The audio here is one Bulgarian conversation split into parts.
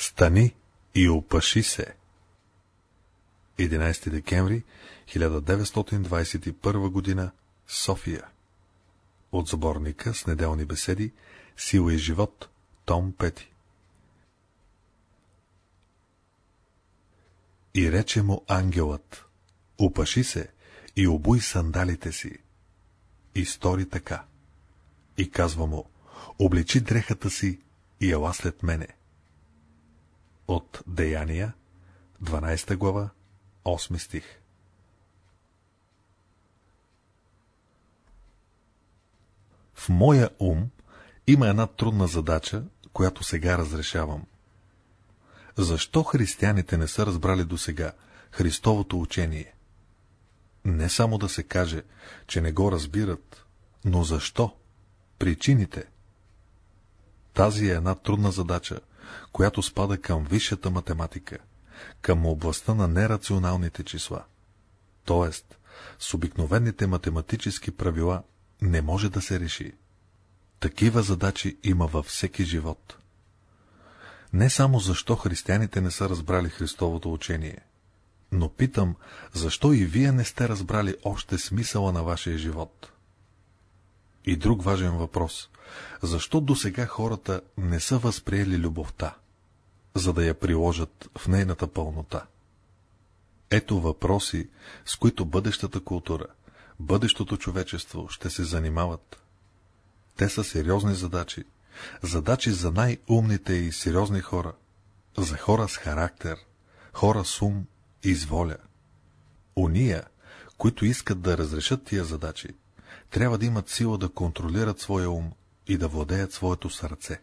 Стани и опаши се. 11 декември 1921 година София От заборника с неделни беседи Сила и живот Том Пети И рече му ангелът Опаши се и обуй сандалите си. И стори така. И казва му Обличи дрехата си и ела след мене. От Деяния, 12 глава, 8 стих. В моя ум има една трудна задача, която сега разрешавам. Защо християните не са разбрали до сега Христовото учение? Не само да се каже, че не го разбират, но защо? Причините. Тази е една трудна задача, която спада към висшата математика, към областта на нерационалните числа. Тоест, с обикновените математически правила не може да се реши. Такива задачи има във всеки живот. Не само защо християните не са разбрали Христовото учение, но питам, защо и вие не сте разбрали още смисъла на вашия живот. И друг важен въпрос. Защо до сега хората не са възприели любовта, за да я приложат в нейната пълнота? Ето въпроси, с които бъдещата култура, бъдещото човечество ще се занимават. Те са сериозни задачи, задачи за най-умните и сериозни хора, за хора с характер, хора с ум и с воля. Уния, които искат да разрешат тия задачи, трябва да имат сила да контролират своя ум и да владеят своето сърце.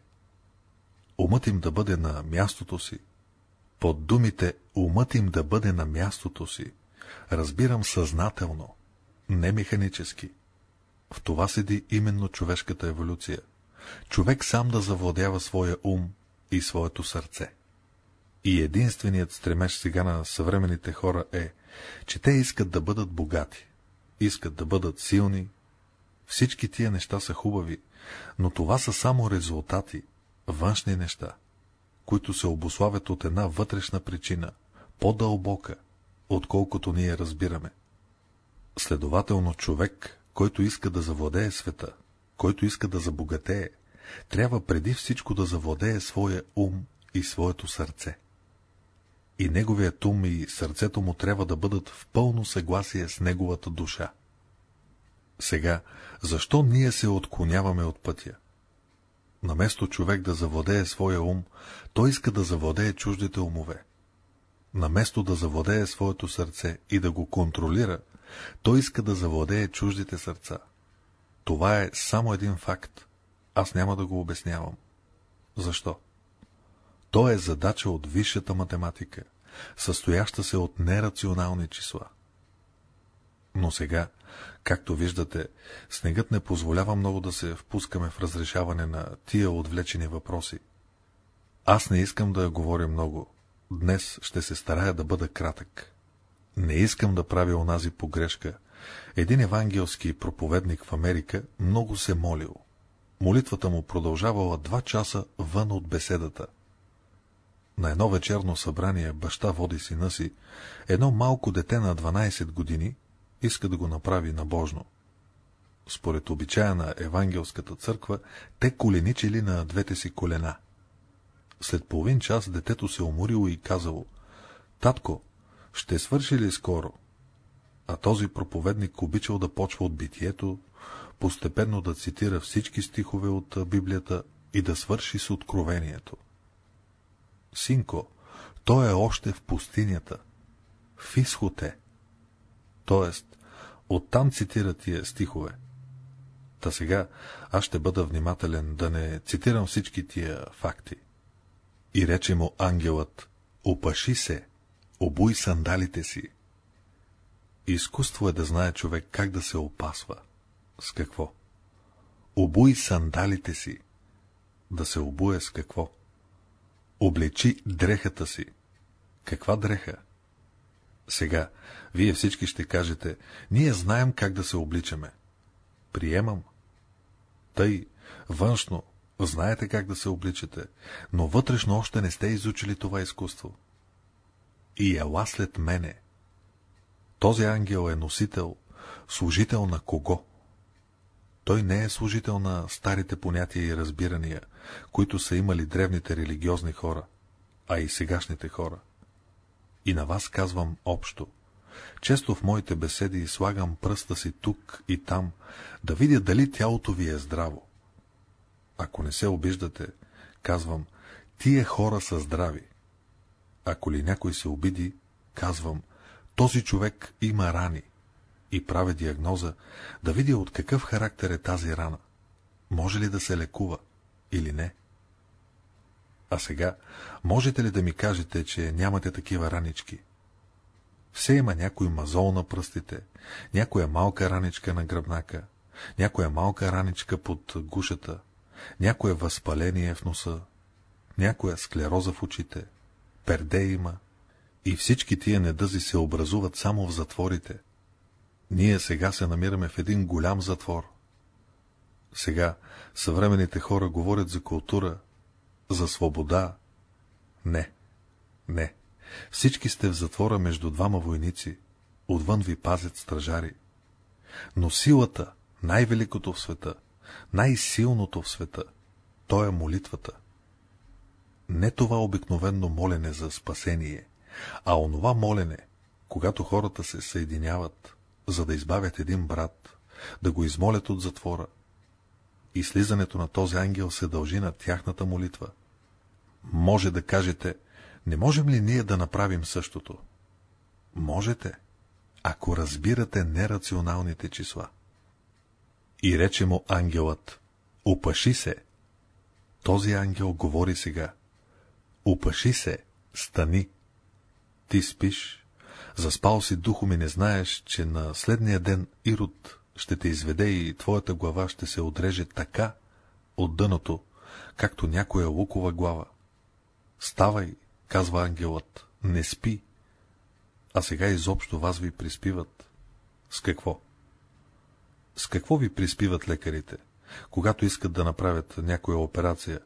Умът им да бъде на мястото си. Под думите умът им да бъде на мястото си, разбирам съзнателно, не механически. В това седи именно човешката еволюция. Човек сам да завладява своя ум и своето сърце. И единственият стремеж сега на съвременните хора е, че те искат да бъдат богати, искат да бъдат силни. Всички тия неща са хубави, но това са само резултати, външни неща, които се обославят от една вътрешна причина, по-дълбока, отколкото ние разбираме. Следователно човек, който иска да завладее света, който иска да забогатее, трябва преди всичко да завладее своя ум и своето сърце. И неговият ум и сърцето му трябва да бъдат в пълно съгласие с неговата душа. Сега, защо ние се отклоняваме от пътя? Наместо човек да завладее своя ум, той иска да завладее чуждите умове. Наместо да завладее своето сърце и да го контролира, той иска да завладее чуждите сърца. Това е само един факт. Аз няма да го обяснявам. Защо? То е задача от висшата математика, състояща се от нерационални числа. Но сега, както виждате, снегът не позволява много да се впускаме в разрешаване на тия отвлечени въпроси. Аз не искам да говоря много. Днес ще се старая да бъда кратък. Не искам да правя онази погрешка. Един евангелски проповедник в Америка много се молил. Молитвата му продължавала два часа вън от беседата. На едно вечерно събрание баща води сина си, едно малко дете на 12 години иска да го направи набожно. Според обичая на евангелската църква, те коленичили на двете си колена. След половин час детето се уморило и казало, «Татко, ще свърши ли скоро?» А този проповедник обичал да почва от битието, постепенно да цитира всички стихове от Библията и да свърши с откровението. Синко, той е още в пустинята, в изхоте. Тоест, оттам цитира тия стихове. Та сега аз ще бъда внимателен да не цитирам всички тия факти. И рече му ангелът, опаши се, обуй сандалите си. Изкуство е да знае човек как да се опасва. С какво? Обуй сандалите си. Да се обуе с какво? Облечи дрехата си. Каква дреха? Сега, вие всички ще кажете, ние знаем как да се обличаме. Приемам. Тъй, външно, знаете как да се обличате, но вътрешно още не сте изучили това изкуство. И ела след мене. Този ангел е носител, служител на кого? Той не е служител на старите понятия и разбирания, които са имали древните религиозни хора, а и сегашните хора. И на вас казвам общо. Често в моите беседи слагам пръста си тук и там, да видя дали тялото ви е здраво. Ако не се обиждате, казвам, тия хора са здрави. Ако ли някой се обиди, казвам, този човек има рани и правя диагноза, да видя от какъв характер е тази рана. Може ли да се лекува или не? А сега, можете ли да ми кажете, че нямате такива ранички? Все има някой мазол на пръстите, някоя малка раничка на гръбнака, някоя малка раничка под гушата, някое възпаление в носа, някоя склероза в очите, перде има, и всички тия недъзи се образуват само в затворите. Ние сега се намираме в един голям затвор. Сега съвременните хора говорят за култура, за свобода. Не, не. Всички сте в затвора между двама войници. Отвън ви пазят стражари. Но силата, най-великото в света, най-силното в света, то е молитвата. Не това обикновенно молене за спасение, а онова молене, когато хората се съединяват, за да избавят един брат, да го измолят от затвора. И слизането на този ангел се дължи на тяхната молитва. Може да кажете, не можем ли ние да направим същото? Можете, ако разбирате нерационалните числа. И рече му ангелът, опаши се. Този ангел говори сега. Опаши се, стани. Ти спиш, заспал си духо ми не знаеш, че на следния ден Ирод ще те изведе и твоята глава ще се отреже така от дъното, както някоя лукова глава. Ставай, казва ангелът, не спи. А сега изобщо вас ви приспиват. С какво? С какво ви приспиват лекарите? Когато искат да направят някоя операция,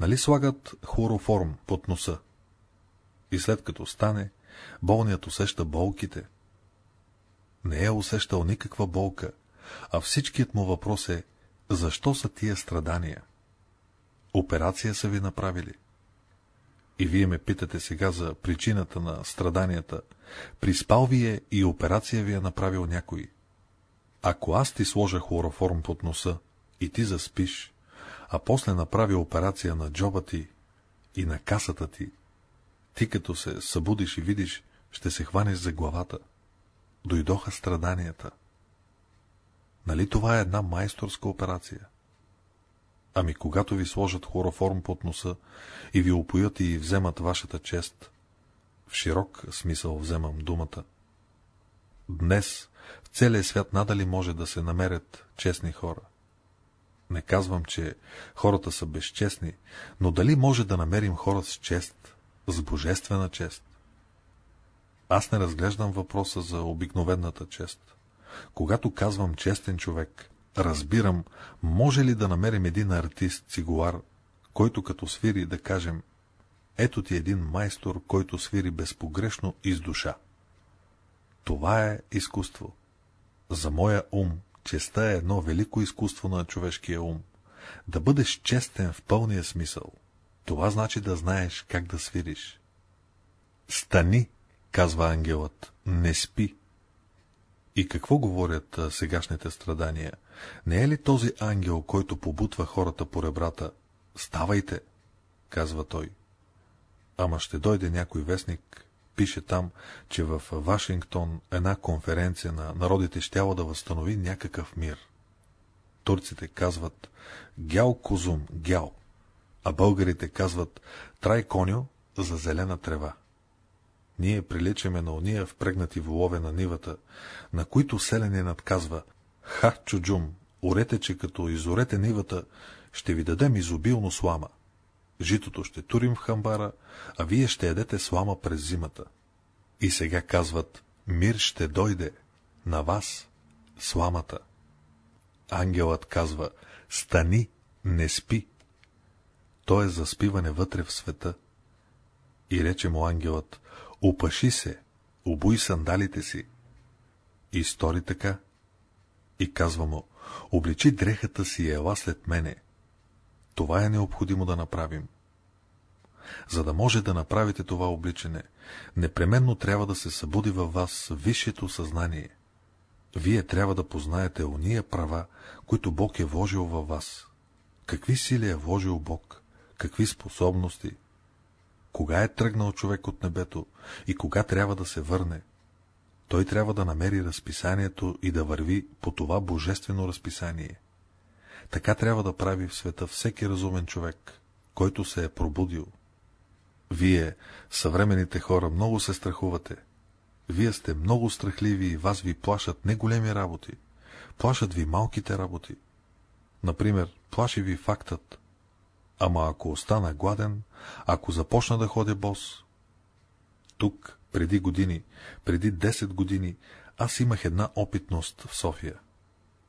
нали слагат хлороформ под носа? И след като стане, болният усеща болките. Не е усещал никаква болка, а всичкият му въпрос е, защо са тия страдания? Операция са ви направили. И вие ме питате сега за причината на страданията. Приспал ви е и операция ви е направил някой. Ако аз ти сложа хлороформ под носа и ти заспиш, а после направи операция на джоба ти и на касата ти, ти като се събудиш и видиш, ще се хванеш за главата. Дойдоха страданията. Нали това е една майсторска операция? Ами когато ви сложат хлороформ под носа и ви опоят и вземат вашата чест, в широк смисъл вземам думата. Днес в целия свят надали може да се намерят честни хора. Не казвам, че хората са безчестни, но дали може да намерим хора с чест, с божествена чест? Аз не разглеждам въпроса за обикновената чест. Когато казвам честен човек, разбирам, може ли да намерим един артист, цигуар, който като свири да кажем, ето ти един майстор, който свири безпогрешно и с душа. Това е изкуство. За моя ум, честа е едно велико изкуство на човешкия ум. Да бъдеш честен в пълния смисъл. Това значи да знаеш как да свириш. Стани, казва ангелът, не спи. И какво говорят сегашните страдания? Не е ли този ангел, който побутва хората по ребрата? Ставайте, казва той. Ама ще дойде някой вестник, пише там, че в Вашингтон една конференция на народите щяла да възстанови някакъв мир. Турците казват гял козум, гял, а българите казват трай коню за зелена трева. Ние приличаме на ония впрегнати волове на нивата, на които селенинът казва Ха, чуджум, орете, че като изорете нивата, ще ви дадем изобилно слама. Житото ще турим в хамбара, а вие ще едете слама през зимата. И сега казват, мир ще дойде на вас, сламата. Ангелът казва, стани, не спи. то е заспиване вътре в света. И рече му ангелът, опаши се, обуй сандалите си. И стори така. И казва му, обличи дрехата си и ела след мене. Това е необходимо да направим. За да може да направите това обличане, непременно трябва да се събуди във вас висшето съзнание. Вие трябва да познаете уния права, които Бог е вложил във вас. Какви сили е вложил Бог? Какви способности? Кога е тръгнал човек от небето и кога трябва да се върне? Той трябва да намери разписанието и да върви по това божествено разписание. Така трябва да прави в света всеки разумен човек, който се е пробудил. Вие, съвременните хора, много се страхувате. Вие сте много страхливи и вас ви плашат не големи работи. Плашат ви малките работи. Например, плаши ви фактът. Ама ако остана гладен, ако започна да ходя бос. Тук, преди години, преди 10 години, аз имах една опитност в София.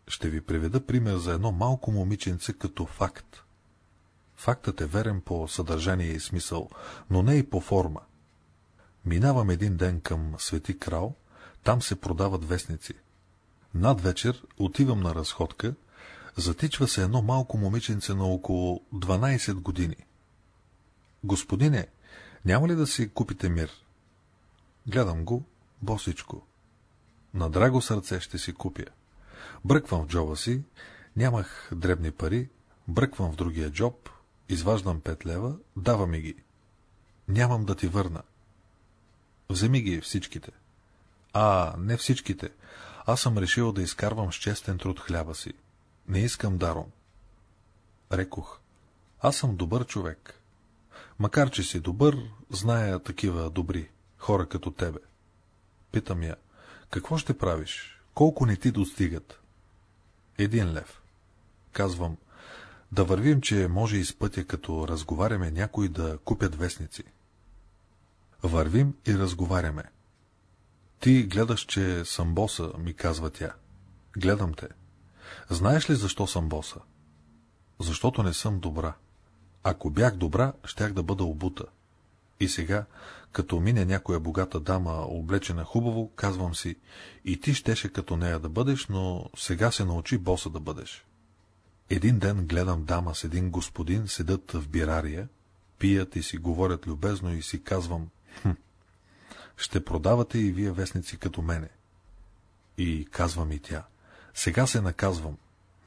Ще ви приведа пример за едно малко момиченце като факт. Фактът е верен по съдържание и смисъл, но не и по форма. Минавам един ден към Свети Крал, там се продават вестници. Над вечер отивам на разходка, затичва се едно малко момиченце на около 12 години. Господине, няма ли да си купите мир? Гледам го, босичко. На драго сърце ще си купя. Бръквам в джоба си, нямах дребни пари, бръквам в другия джоб, изваждам 5 лева, дава ми ги. Нямам да ти върна. Вземи ги всичките. А, не всичките. Аз съм решил да изкарвам с честен труд хляба си. Не искам даром. Рекох, аз съм добър човек. Макар, че си добър, зная такива добри, хора като тебе. Питам я, какво ще правиш? Колко не ти достигат? Един лев. Казвам, да вървим, че може из пътя, като разговаряме някой да купят вестници. Вървим и разговаряме. Ти гледаш, че съм боса, ми казва тя. Гледам те. Знаеш ли защо съм боса? Защото не съм добра. Ако бях добра, щях да бъда обута. И сега, като мине някоя богата дама, облечена хубаво, казвам си, и ти щеше като нея да бъдеш, но сега се научи боса да бъдеш. Един ден гледам дама с един господин, седат в бирария, пият и си говорят любезно и си казвам, хм, ще продавате и вие вестници като мене. И казвам и тя, сега се наказвам,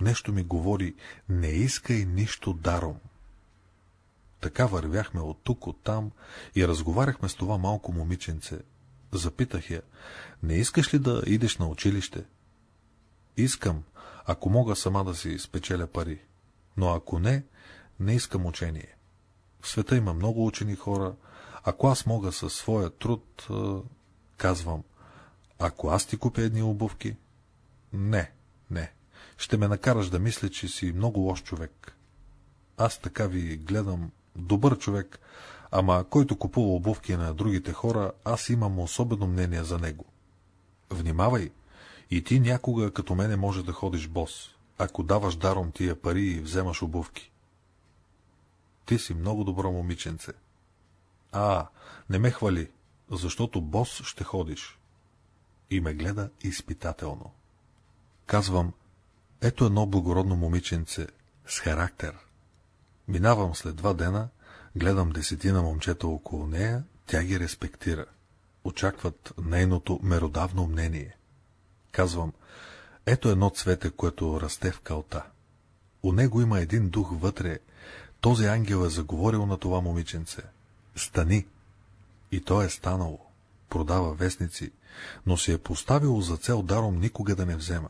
нещо ми говори, не искай нищо даром. Така вървяхме от тук, от там и разговаряхме с това малко момиченце. Запитах я, не искаш ли да идеш на училище? Искам, ако мога сама да си спечеля пари. Но ако не, не искам учение. В света има много учени хора. Ако аз мога със своя труд, казвам, ако аз ти купя едни обувки, не, не. Ще ме накараш да мисля, че си много лош човек. Аз така ви гледам добър човек, ама който купува обувки на другите хора, аз имам особено мнение за него. Внимавай, и ти някога като мене може да ходиш бос, ако даваш даром тия пари и вземаш обувки. Ти си много добро момиченце. А, не ме хвали, защото бос ще ходиш. И ме гледа изпитателно. Казвам, ето едно благородно момиченце с характер. Минавам след два дена, гледам десетина момчета около нея, тя ги респектира. Очакват нейното меродавно мнение. Казвам, ето едно цвете, което расте в калта. У него има един дух вътре. Този ангел е заговорил на това момиченце. Стани! И то е станало. Продава вестници, но си е поставил за цел даром никога да не взема.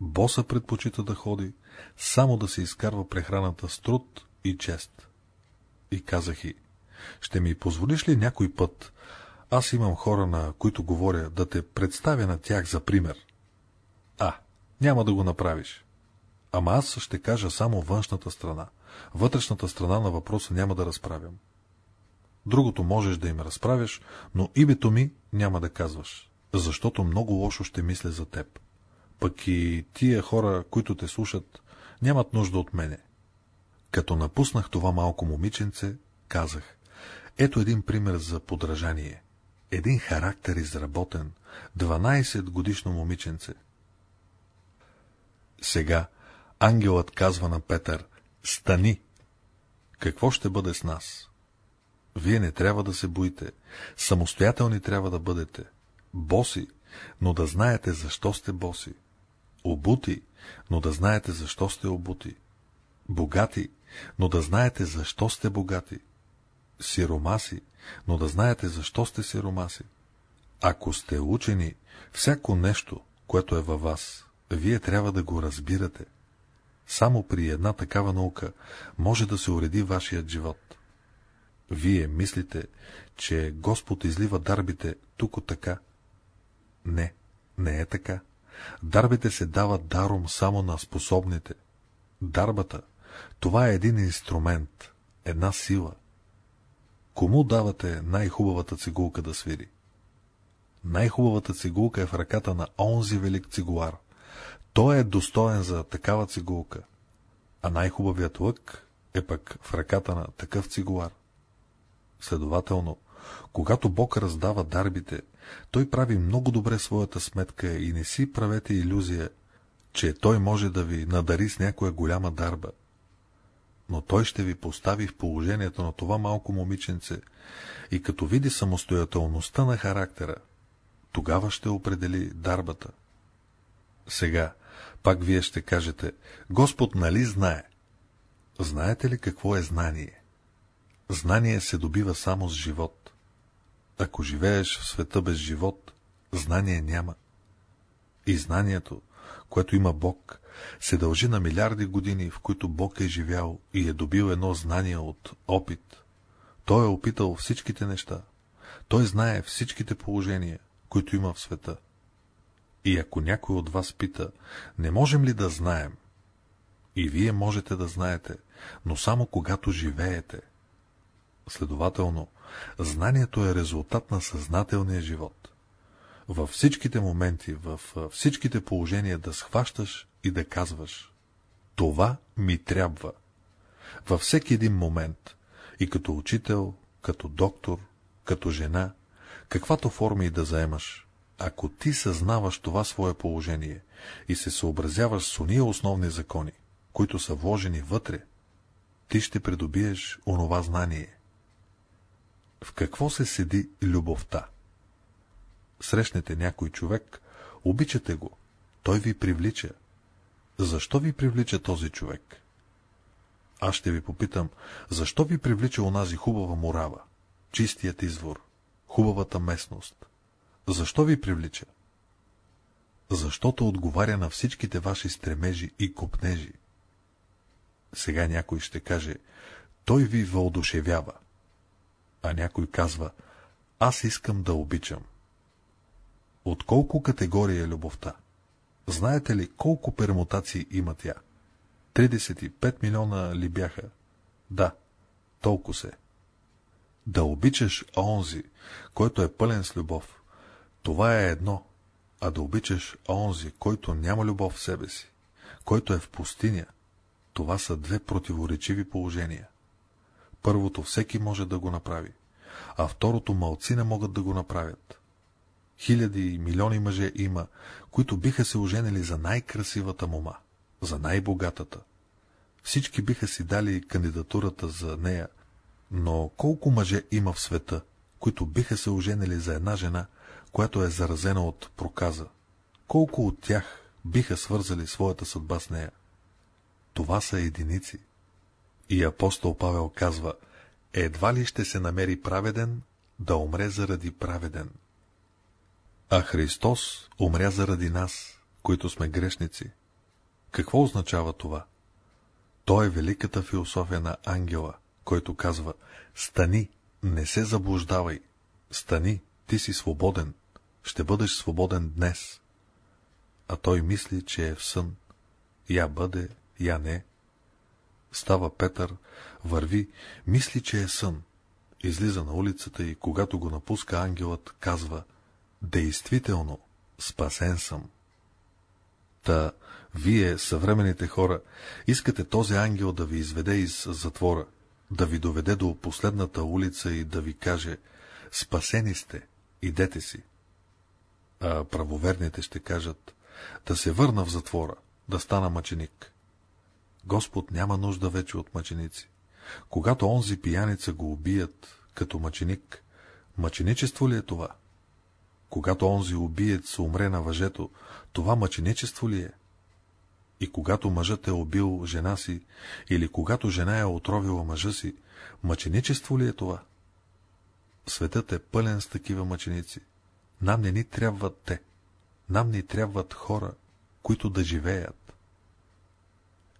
Боса предпочита да ходи, само да се изкарва прехраната с труд и чест. И казах и, ще ми позволиш ли някой път, аз имам хора, на които говоря, да те представя на тях за пример. А, няма да го направиш. Ама аз ще кажа само външната страна. Вътрешната страна на въпроса няма да разправям. Другото можеш да им разправяш, но името ми няма да казваш, защото много лошо ще мисля за теб. Пък и тия хора, които те слушат, нямат нужда от мене. Като напуснах това малко момиченце, казах, ето един пример за подражание. Един характер изработен, 12 годишно момиченце. Сега ангелът казва на Петър, стани! Какво ще бъде с нас? Вие не трябва да се боите, самостоятелни трябва да бъдете, боси, но да знаете защо сте боси, обути, но да знаете защо сте обути, богати, но да знаете защо сте богати, сиромаси, но да знаете защо сте сиромаси. Ако сте учени, всяко нещо, което е във вас, вие трябва да го разбирате. Само при една такава наука може да се уреди вашият живот. Вие мислите, че Господ излива дарбите тук така. Не, не е така. Дарбите се дават даром само на способните. Дарбата, това е един инструмент, една сила. Кому давате най-хубавата цигулка да свири? Най-хубавата цигулка е в ръката на онзи велик цигулар. Той е достоен за такава цигулка, а най-хубавият лък е пък в ръката на такъв цигулар. Следователно, когато Бог раздава дарбите, той прави много добре своята сметка и не си правете иллюзия, че той може да ви надари с някоя голяма дарба. Но той ще ви постави в положението на това малко момиченце и като види самостоятелността на характера, тогава ще определи дарбата. Сега, пак вие ще кажете, Господ нали знае? Знаете ли какво е знание? Знание се добива само с живот. Ако живееш в света без живот, знание няма. И знанието, което има Бог, се дължи на милиарди години, в които Бог е живял и е добил едно знание от опит. Той е опитал всичките неща. Той знае всичките положения, които има в света. И ако някой от вас пита, не можем ли да знаем? И вие можете да знаете, но само когато живеете. Следователно, знанието е резултат на съзнателния живот. Във всичките моменти, във всичките положения да схващаш и да казваш «Това ми трябва». Във всеки един момент, и като учител, като доктор, като жена, каквато форма и да заемаш, ако ти съзнаваш това свое положение и се съобразяваш с уния основни закони, които са вложени вътре, ти ще придобиеш онова знание. В какво се седи любовта? Срещнете някой човек, обичате го, той ви привлича. Защо ви привлича този човек? Аз ще ви попитам, защо ви привлича онази хубава морава, чистият извор, хубавата местност? Защо ви привлича? Защото отговаря на всичките ваши стремежи и копнежи. Сега някой ще каже, той ви въодушевява. А някой казва, аз искам да обичам. От колко категория е любовта? Знаете ли колко пермутации има тя? 35 милиона ли бяха? Да, толкова се. Да обичаш онзи, който е пълен с любов, това е едно, а да обичаш онзи, който няма любов в себе си, който е в пустиня, това са две противоречиви положения. Първото всеки може да го направи, а второто малци не могат да го направят. Хиляди и милиони мъже има, които биха се оженили за най-красивата мома, за най-богатата. Всички биха си дали кандидатурата за нея, но колко мъже има в света, които биха се оженили за една жена, която е заразена от проказа? Колко от тях биха свързали своята съдба с нея? Това са единици. И апостол Павел казва, едва ли ще се намери праведен, да умре заради праведен. А Христос умря заради нас, които сме грешници. Какво означава това? То е великата философия на ангела, който казва, стани, не се заблуждавай, стани, ти си свободен, ще бъдеш свободен днес. А той мисли, че е в сън. Я бъде, я не. Става Петър, върви, мисли, че е сън. Излиза на улицата и, когато го напуска ангелът, казва, действително, спасен съм. Та, Вие, съвременните хора, искате този ангел да ви изведе из затвора, да ви доведе до последната улица и да ви каже «Спасени сте, идете си». А правоверните ще кажат «Да се върна в затвора, да стана мъченик». Господ няма нужда вече от мъченици. Когато онзи пияница го убият като мъченик, мъченичество ли е това? Когато онзи убиец умре на въжето, това мъченичество ли е? И когато мъжът е убил жена си, или когато жена е отровила мъжа си, мъченичество ли е това? Светът е пълен с такива мъченици. Нам не ни трябват те. Нам ни трябват хора, които да живеят.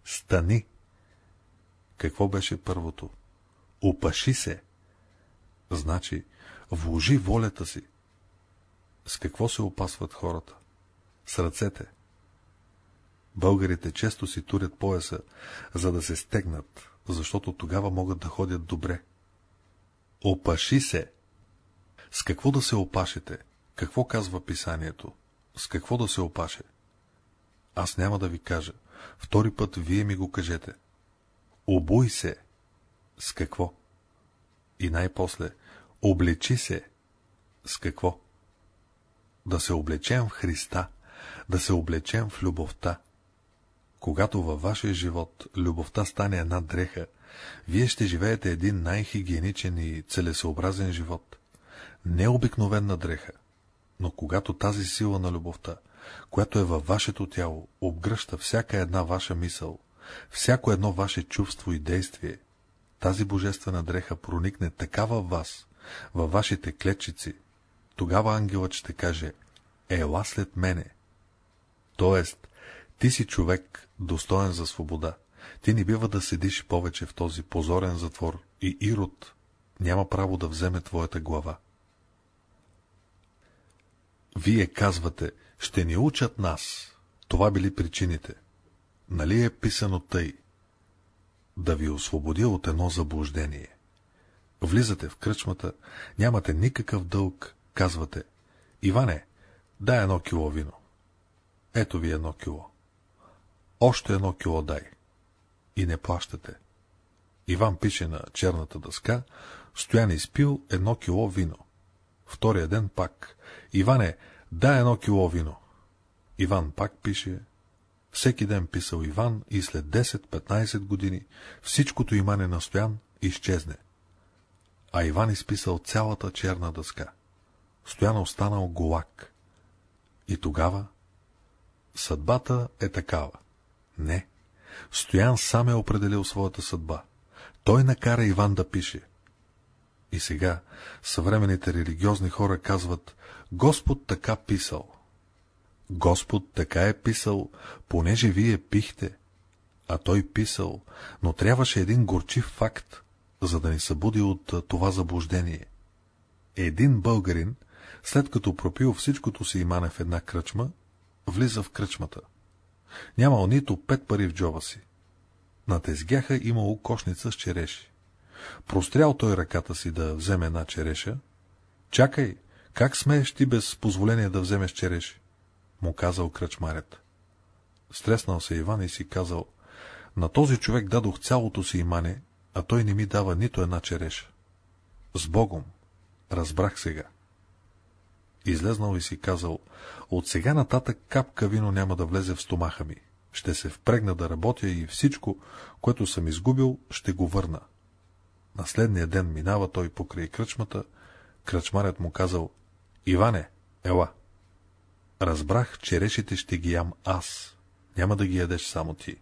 Стани! Какво беше първото? Опаши се! Значи, вложи волята си. С какво се опасват хората? С ръцете. Българите често си турят пояса, за да се стегнат, защото тогава могат да ходят добре. Опаши се! С какво да се опашете? Какво казва писанието? С какво да се опаше? Аз няма да ви кажа. Втори път вие ми го кажете. Обуй се. С какво? И най-после, облечи се. С какво? Да се облечем в Христа, да се облечем в любовта. Когато във вашия живот любовта стане една дреха, вие ще живеете един най-хигиеничен и целесообразен живот. Необикновена дреха, но когато тази сила на любовта, която е във вашето тяло, обгръща всяка една ваша мисъл, всяко едно ваше чувство и действие, тази божествена дреха проникне така във вас, във вашите клетчици, тогава ангелът ще каже, ела след мене. Тоест, ти си човек, достоен за свобода. Ти не бива да седиш повече в този позорен затвор и Ирод няма право да вземе твоята глава. Вие казвате, ще ни учат нас. Това били причините. Нали е писано тъй? Да ви освободя от едно заблуждение. Влизате в кръчмата, нямате никакъв дълг, казвате. Иване, дай едно кило вино. Ето ви едно кило. Още едно кило дай. И не плащате. Иван пише на черната дъска, Стоян изпил едно кило вино. Втория ден пак. Иване, дай едно кило вино. Иван пак пише. Всеки ден писал Иван и след 10-15 години всичкото имане на Стоян изчезне. А Иван изписал цялата черна дъска. Стоян останал голак. И тогава съдбата е такава. Не. Стоян сам е определил своята съдба. Той накара Иван да пише. И сега съвременните религиозни хора казват, Господ така писал. Господ така е писал, понеже вие пихте, а той писал, но трябваше един горчив факт, за да ни събуди от това заблуждение. Един българин, след като пропил всичкото си имане в една кръчма, влиза в кръчмата. Нямал нито пет пари в джоба си. На тезгяха имало кошница с череши. Прострял той ръката си да вземе една череша. Чакай, как смееш ти без позволение да вземеш череши? Му казал кръчмарят. Стреснал се Иван и си казал, на този човек дадох цялото си имане, а той не ми дава нито една череша. С Богом! Разбрах сега. Излезнал и си казал, от сега нататък капка вино няма да влезе в стомаха ми. Ще се впрегна да работя и всичко, което съм изгубил, ще го върна. На следния ден минава той покрай кръчмата, кръчмарят му казал, Иване, ела. Разбрах, черешите ще ги ям аз, няма да ги ядеш само ти.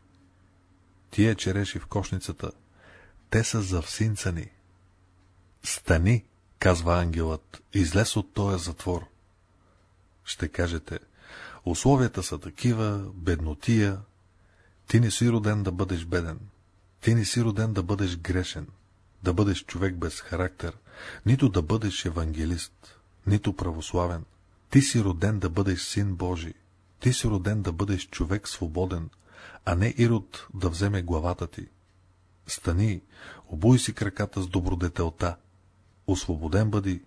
Тия череши в кошницата, те са за всинцани. Стани, казва ангелът, излез от този затвор. Ще кажете, условията са такива, беднотия. Ти не си роден да бъдеш беден. Ти не си роден да бъдеш грешен, да бъдеш човек без характер, нито да бъдеш евангелист, нито православен. Ти си роден да бъдеш син Божий. Ти си роден да бъдеш човек свободен, а не Ирод да вземе главата ти. Стани, обуй си краката с добродетелта, освободен бъди,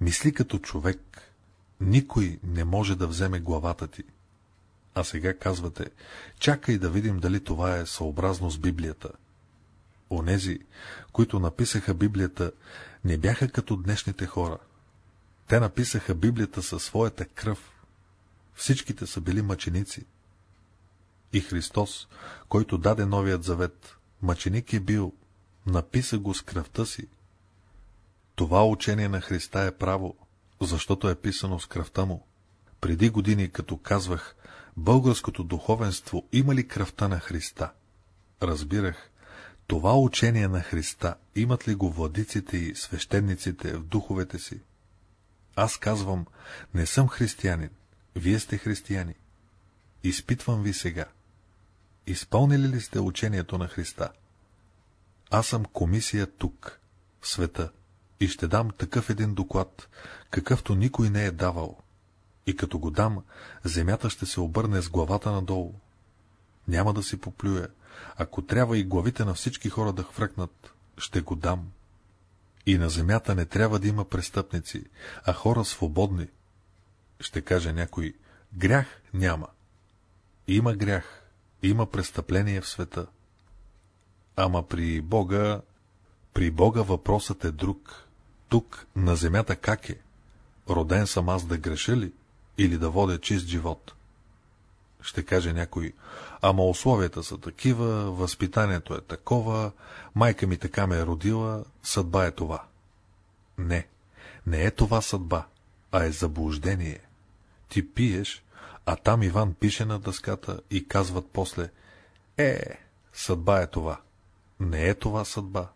мисли като човек, никой не може да вземе главата ти. А сега казвате, чакай да видим дали това е съобразно с Библията. Онези, които написаха Библията, не бяха като днешните хора. Те написаха Библията със своята кръв. Всичките са били мъченици. И Христос, който даде новият завет, мъченик е бил, написа го с кръвта си. Това учение на Христа е право, защото е писано с кръвта му. Преди години, като казвах, българското духовенство има ли кръвта на Христа? Разбирах, това учение на Христа имат ли го владиците и свещениците в духовете си? Аз казвам, не съм християнин, вие сте християни. Изпитвам ви сега. Изпълнили ли сте учението на Христа? Аз съм комисия тук, в света, и ще дам такъв един доклад, какъвто никой не е давал. И като го дам, земята ще се обърне с главата надолу. Няма да си поплюя. Ако трябва и главите на всички хора да хвръкнат, ще го дам. И на земята не трябва да има престъпници, а хора свободни. Ще каже някой, грях няма. Има грях, има престъпление в света. Ама при Бога, при Бога въпросът е друг. Тук, на земята как е? Роден съм аз да греша ли? Или да водя чист живот? Ще каже някой, ама условията са такива, възпитанието е такова, майка ми така ме е родила, съдба е това. Не, не е това съдба, а е заблуждение. Ти пиеш, а там Иван пише на дъската и казват после, е, съдба е това. Не е това съдба.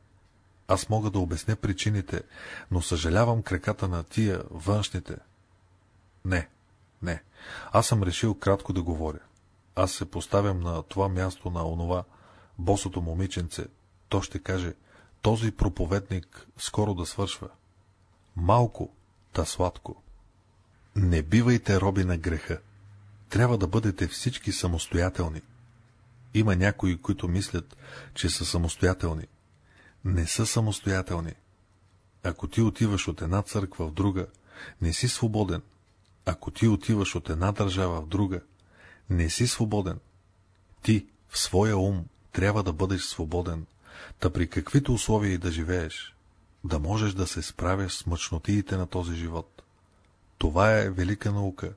Аз мога да обясня причините, но съжалявам краката на тия външните. Не, не, аз съм решил кратко да говоря. Аз се поставям на това място на онова босото момиченце. То ще каже, този проповедник скоро да свършва. Малко, та сладко. Не бивайте роби на греха. Трябва да бъдете всички самостоятелни. Има някои, които мислят, че са самостоятелни. Не са самостоятелни. Ако ти отиваш от една църква в друга, не си свободен. Ако ти отиваш от една държава в друга, не си свободен. Ти, в своя ум, трябва да бъдеш свободен, та при каквито условия и да живееш, да можеш да се справяш с мъчнотиите на този живот. Това е велика наука.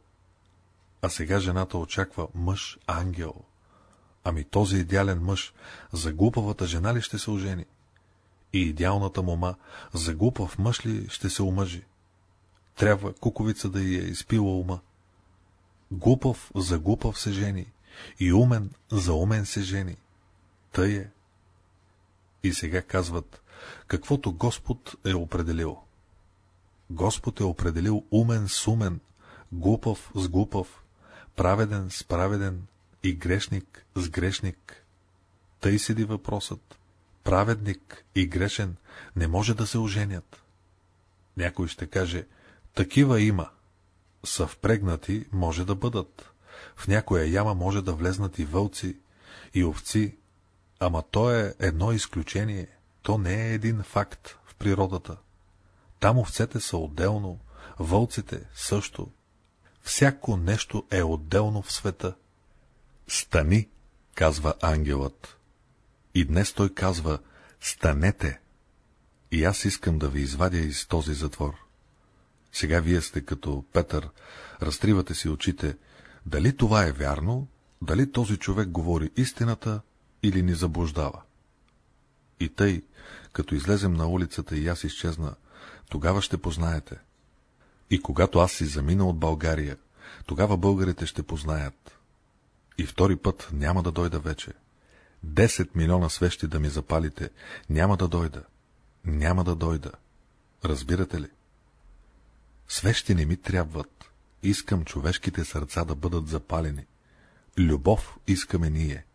А сега жената очаква мъж-ангел. Ами този идеален мъж за глупавата жена ли ще се ожени? И идеалната мома за глупав мъж ли ще се омъжи? Трябва куковица да й е изпила ума. Глупав за глупав се жени, и умен за умен се жени. Тъй е. И сега казват, каквото Господ е определил. Господ е определил умен с умен, глупав с глупав, праведен с праведен и грешник с грешник. Тъй седи въпросът. Праведник и грешен не може да се оженят. Някой ще каже, такива има. Съвпрегнати може да бъдат. В някоя яма може да влезнат и вълци, и овци, ама то е едно изключение, то не е един факт в природата. Там овцете са отделно, вълците също. Всяко нещо е отделно в света. Стани, казва ангелът. И днес той казва, станете. И аз искам да ви извадя из този затвор. Сега вие сте като Петър, разтривате си очите, дали това е вярно, дали този човек говори истината или ни заблуждава. И тъй, като излезем на улицата и аз изчезна, тогава ще познаете. И когато аз си замина от България, тогава българите ще познаят. И втори път няма да дойда вече. Десет милиона свещи да ми запалите, няма да дойда. Няма да дойда. Разбирате ли? Свещи ми трябват. Искам човешките сърца да бъдат запалени. Любов искаме ние.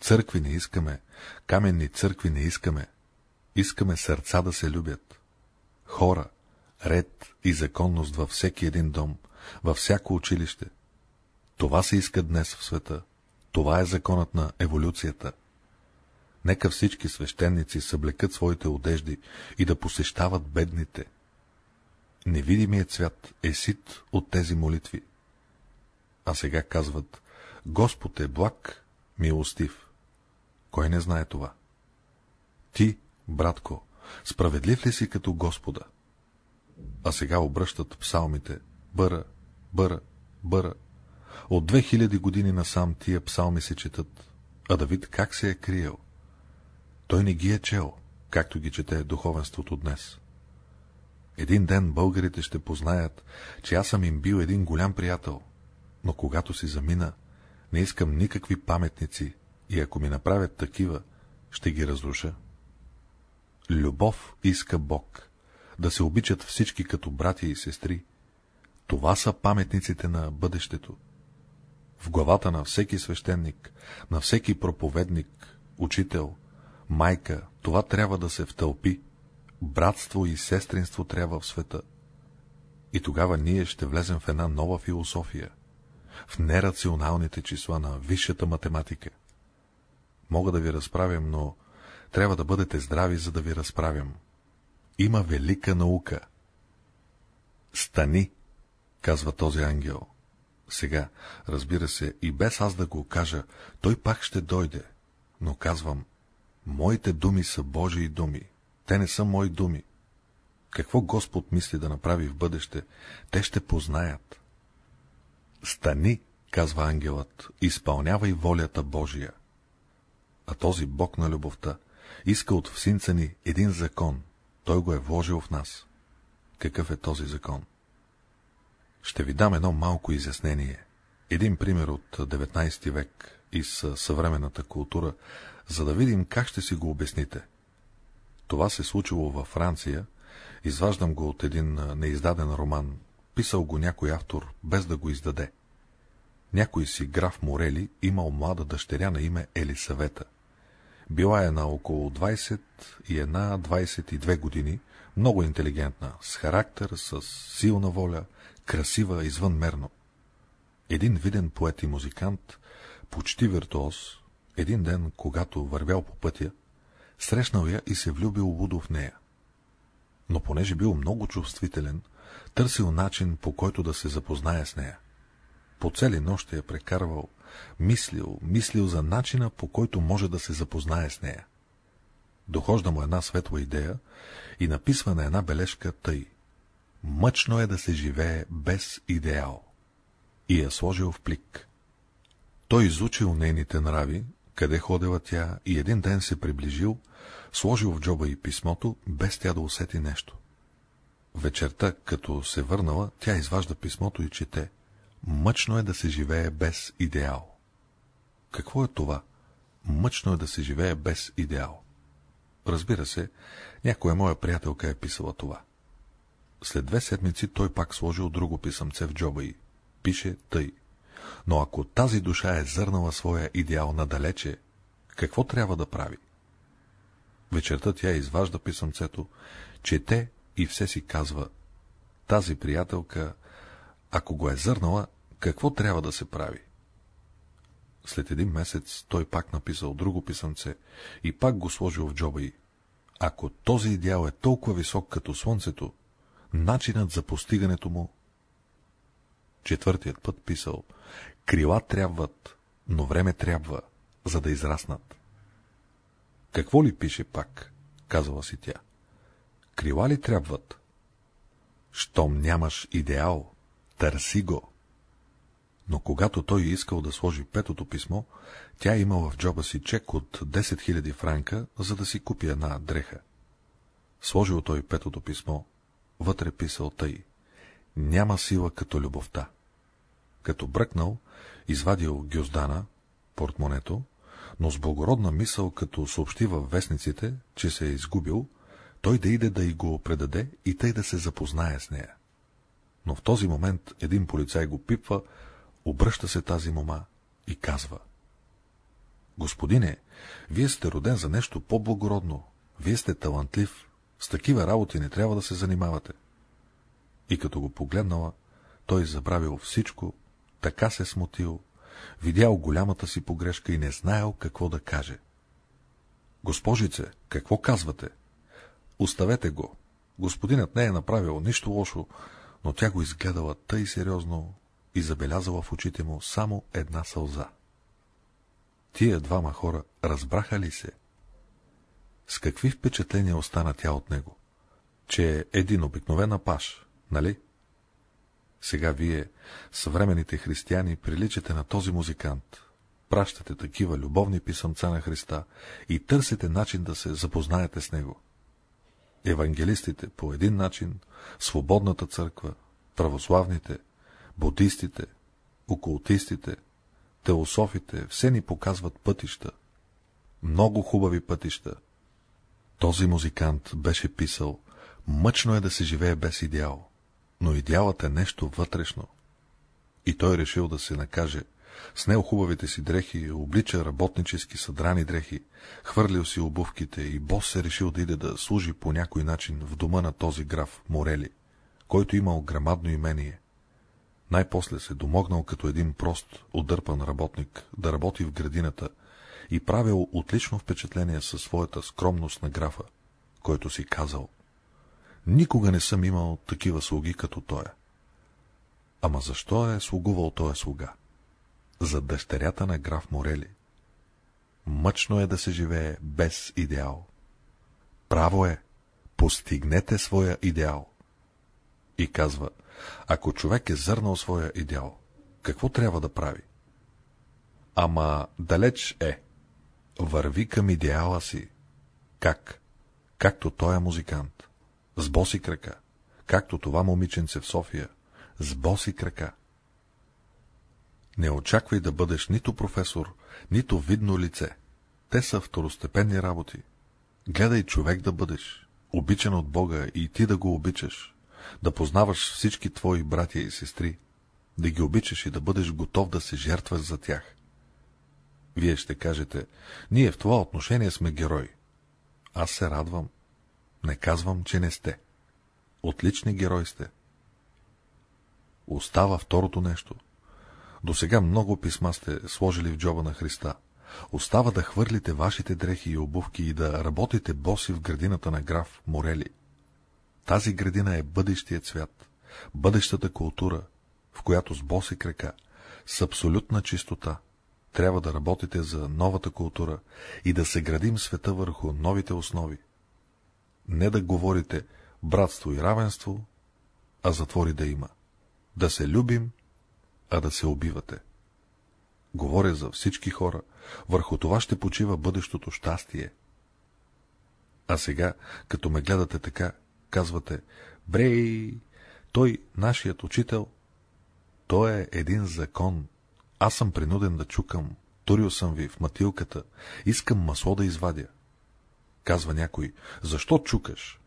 Църкви не искаме, каменни църкви не искаме. Искаме сърца да се любят. Хора, ред и законност във всеки един дом, във всяко училище. Това се иска днес в света. Това е законът на еволюцията. Нека всички свещеници съблекат своите одежди и да посещават бедните. Невидимият свят е сит от тези молитви. а сега казват Господ е благ, милостив. Кой не знае това? Ти, братко, справедлив ли си като Господа? А сега обръщат псалмите бъра, бъра, бъра. От 2000 години насам тия псалми се четат, а Давид как се е криел? Той не ги е чел, както ги чете духовенството днес. Един ден българите ще познаят, че аз съм им бил един голям приятел, но когато си замина, не искам никакви паметници и ако ми направят такива, ще ги разруша. Любов иска Бог, да се обичат всички като братя и сестри. Това са паметниците на бъдещето. В главата на всеки свещеник, на всеки проповедник, учител, майка, това трябва да се втълпи. Братство и сестринство трябва в света. И тогава ние ще влезем в една нова философия, в нерационалните числа на висшата математика. Мога да ви разправям, но трябва да бъдете здрави, за да ви разправям. Има велика наука. Стани, казва този ангел. Сега, разбира се, и без аз да го кажа, той пак ще дойде, но казвам, моите думи са Божии думи, те не са мои думи. Какво Господ мисли да направи в бъдеще, те ще познаят. Стани, казва ангелът, изпълнявай волята Божия. А този Бог на любовта иска от всинца ни един закон, той го е вложил в нас. Какъв е този закон? Ще ви дам едно малко изяснение. Един пример от 19 век из съвременната култура, за да видим как ще си го обясните. Това се случило във Франция, изваждам го от един неиздаден роман, писал го някой автор, без да го издаде. Някой си граф Морели имал млада дъщеря на име Елисавета. Била е на около 20 и една 22 години, много интелигентна, с характер, с силна воля, красива извънмерно. Един виден поет и музикант, почти виртуоз, един ден, когато вървял по пътя, срещнал я и се влюбил лудо в нея. Но понеже бил много чувствителен, търсил начин, по който да се запознае с нея. По цели нощи я прекарвал, мислил, мислил за начина, по който може да се запознае с нея. Дохожда му една светла идея и написва на една бележка тъй. Мъчно е да се живее без идеал. И я сложил в плик. Той изучил нейните нрави, къде ходила тя и един ден се приближил, сложил в джоба и писмото, без тя да усети нещо. Вечерта, като се върнала, тя изважда писмото и чете. Мъчно е да се живее без идеал. Какво е това? Мъчно е да се живее без идеал. Разбира се, някоя моя приятелка е писала това. След две седмици той пак сложил друго писъмце в джоба и пише тъй. Но ако тази душа е зърнала своя идеал надалече, какво трябва да прави? Вечерта тя изважда писъмцето, чете и все си казва, тази приятелка, ако го е зърнала, какво трябва да се прави? След един месец той пак написал друго писъмце и пак го сложил в джоба й. Ако този идеал е толкова висок като слънцето, начинът за постигането му... Четвъртият път писал, крила трябват, но време трябва, за да израснат. Какво ли пише пак, казала си тя. Крила ли трябват? Щом нямаш идеал, търси го. Но когато той искал да сложи петото писмо, тя имала в джоба си чек от 10 000 франка, за да си купи една дреха. Сложил той петото писмо, вътре писал тъй. Няма сила като любовта. Като бръкнал, извадил гюздана, портмонето, но с благородна мисъл, като съобщи във вестниците, че се е изгубил, той да иде да й го предаде и тъй да се запознае с нея. Но в този момент един полицай го пипва, обръща се тази мома и казва. Господине, вие сте роден за нещо по-благородно, вие сте талантлив, с такива работи не трябва да се занимавате. И като го погледнала, той забравил всичко, така се смутил, видял голямата си погрешка и не знаел какво да каже. Госпожице, какво казвате? Оставете го. Господинът не е направил нищо лошо, но тя го изгледала тъй сериозно и забелязала в очите му само една сълза. Тия двама хора разбраха ли се? С какви впечатления остана тя от него? Че е един обикновен апаш, нали? Сега вие, съвременните християни, приличате на този музикант. Пращате такива любовни писъмца на Христа и търсите начин да се запознаете с него. Евангелистите по един начин, свободната църква, православните, будистите, окултистите, теософите, все ни показват пътища. Много хубави пътища. Този музикант беше писал, мъчно е да се живее без идеал, но идеалът е нещо вътрешно. И той решил да се накаже. Снел хубавите си дрехи, облича работнически съдрани дрехи, хвърлил си обувките и бос се решил да иде да служи по някой начин в дома на този граф Морели, който имал грамадно имение. Най-после се домогнал като един прост, отдърпан работник да работи в градината и правил отлично впечатление със своята скромност на графа, който си казал Никога не съм имал такива слуги като тоя. Ама защо е слугувал тоя слуга? За дъщерята на граф Морели. Мъчно е да се живее без идеал. Право е, постигнете своя идеал. И казва, ако човек е зърнал своя идеал, какво трябва да прави? Ама далеч е. Върви към идеала си. Как? Както той е музикант. С боси крака. Както това момиченце в София. С боси крака. Не очаквай да бъдеш нито професор, нито видно лице. Те са второстепенни работи. Гледай човек да бъдеш, обичан от Бога и ти да го обичаш, да познаваш всички твои братя и сестри, да ги обичаш и да бъдеш готов да се жертваш за тях. Вие ще кажете, ние в това отношение сме герои. Аз се радвам. Не казвам, че не сте. Отлични герои сте. Остава второто нещо. До сега много писма сте сложили в джоба на Христа. Остава да хвърлите вашите дрехи и обувки и да работите боси в градината на граф Морели. Тази градина е бъдещият свят, бъдещата култура, в която с боси крака, с абсолютна чистота, трябва да работите за новата култура и да се градим света върху новите основи. Не да говорите братство и равенство, а затвори да има. Да се любим, а да се убивате. Говоря за всички хора, върху това ще почива бъдещото щастие. А сега, като ме гледате така, казвате, Брей, той, нашият учител, той е един закон. Аз съм принуден да чукам. Турил съм ви в матилката. Искам масло да извадя. Казва някой, защо чукаш?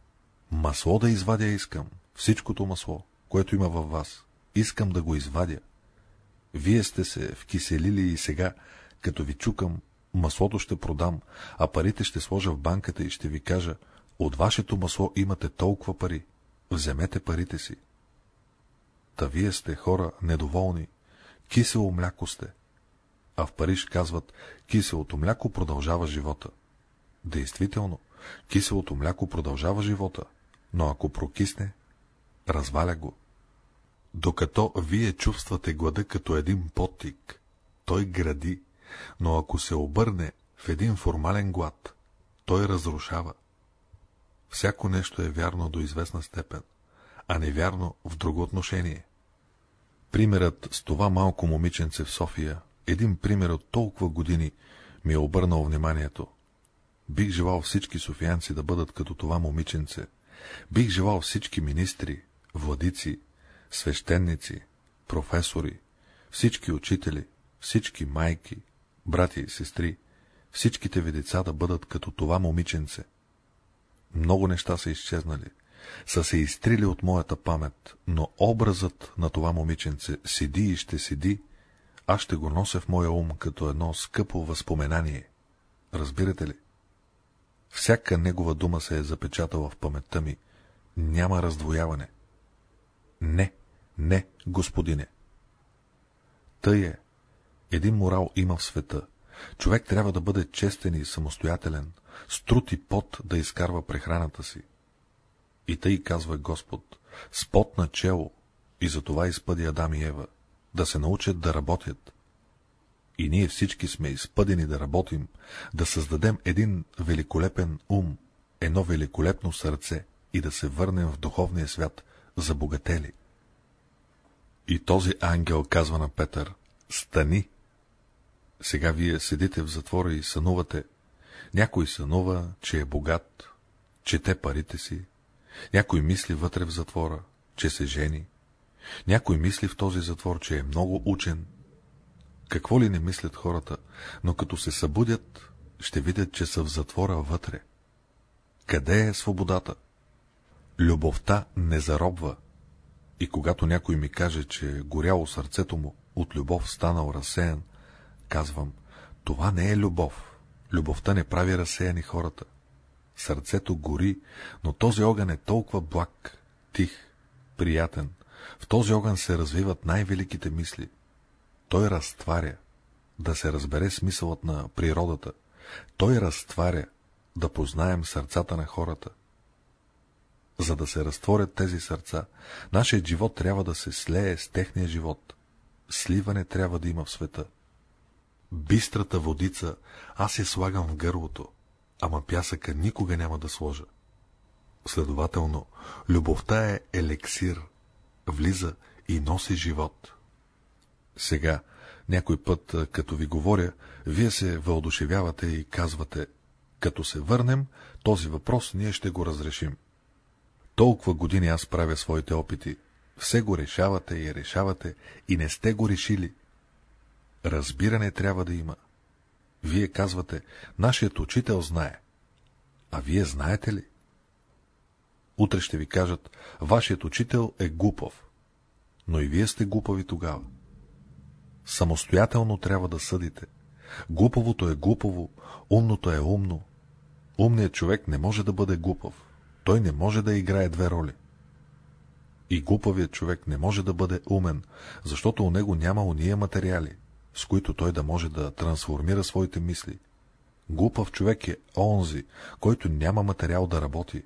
Масло да извадя искам. Всичкото масло, което има във вас. Искам да го извадя. Вие сте се вкиселили и сега, като ви чукам, маслото ще продам, а парите ще сложа в банката и ще ви кажа, от вашето масло имате толкова пари. Вземете парите си. Та вие сте хора недоволни. Кисело мляко сте. А в Париж казват, киселото мляко продължава живота. Действително, киселото мляко продължава живота, но ако прокисне, разваля го. Докато вие чувствате глада като един потик, той гради, но ако се обърне в един формален глад, той разрушава. Всяко нещо е вярно до известна степен, а невярно в друго отношение. Примерът с това малко момиченце в София, един пример от толкова години, ми е обърнал вниманието. Бих желал всички софиянци да бъдат като това момиченце. Бих желал всички министри, владици, свещеници, професори, всички учители, всички майки, брати и сестри, всичките ви деца да бъдат като това момиченце. Много неща са изчезнали, са се изтрили от моята памет, но образът на това момиченце седи и ще седи, аз ще го нося в моя ум като едно скъпо възпоменание. Разбирате ли? Всяка негова дума се е запечатала в паметта ми. Няма раздвояване. Не, не, господине. Тъй е. Един морал има в света. Човек трябва да бъде честен и самостоятелен, с труд и пот да изкарва прехраната си. И тъй казва Господ, с пот на чело, и затова изпъди Адам и Ева. да се научат да работят. И ние всички сме изпъдени да работим, да създадем един великолепен ум, едно великолепно сърце и да се върнем в духовния свят, забогатели. И този ангел казва на Петър, стани! Сега вие седите в затвора и сънувате. Някой сънува, че е богат, чете парите си. Някой мисли вътре в затвора, че се жени. Някой мисли в този затвор, че е много учен. Какво ли не мислят хората, но като се събудят, ще видят, че са в затвора вътре. Къде е свободата? Любовта не заробва. И когато някой ми каже, че е горяло сърцето му, от любов станал разсеян, казвам, това не е любов. Любовта не прави разсеяни хората. Сърцето гори, но този огън е толкова благ, тих, приятен. В този огън се развиват най-великите мисли. Той разтваря, да се разбере смисълът на природата. Той разтваря, да познаем сърцата на хората. За да се разтворят тези сърца, нашият живот трябва да се слее с техния живот. Сливане трябва да има в света. Бистрата водица аз я слагам в гърлото, ама пясъка никога няма да сложа. Следователно, любовта е елексир, влиза и носи живот. Сега, някой път, като ви говоря, вие се въодушевявате и казвате, като се върнем, този въпрос ние ще го разрешим. Толкова години аз правя своите опити. Все го решавате и решавате и не сте го решили. Разбиране трябва да има. Вие казвате, нашият учител знае. А вие знаете ли? Утре ще ви кажат, вашият учител е глупав. Но и вие сте глупави тогава. Самостоятелно трябва да съдите. Глупавото е глупаво, умното е умно. Умният човек не може да бъде глупав. Той не може да играе две роли. И глупавият човек не може да бъде умен, защото у него няма уния материали, с които той да може да трансформира своите мисли. Глупав човек е онзи, който няма материал да работи.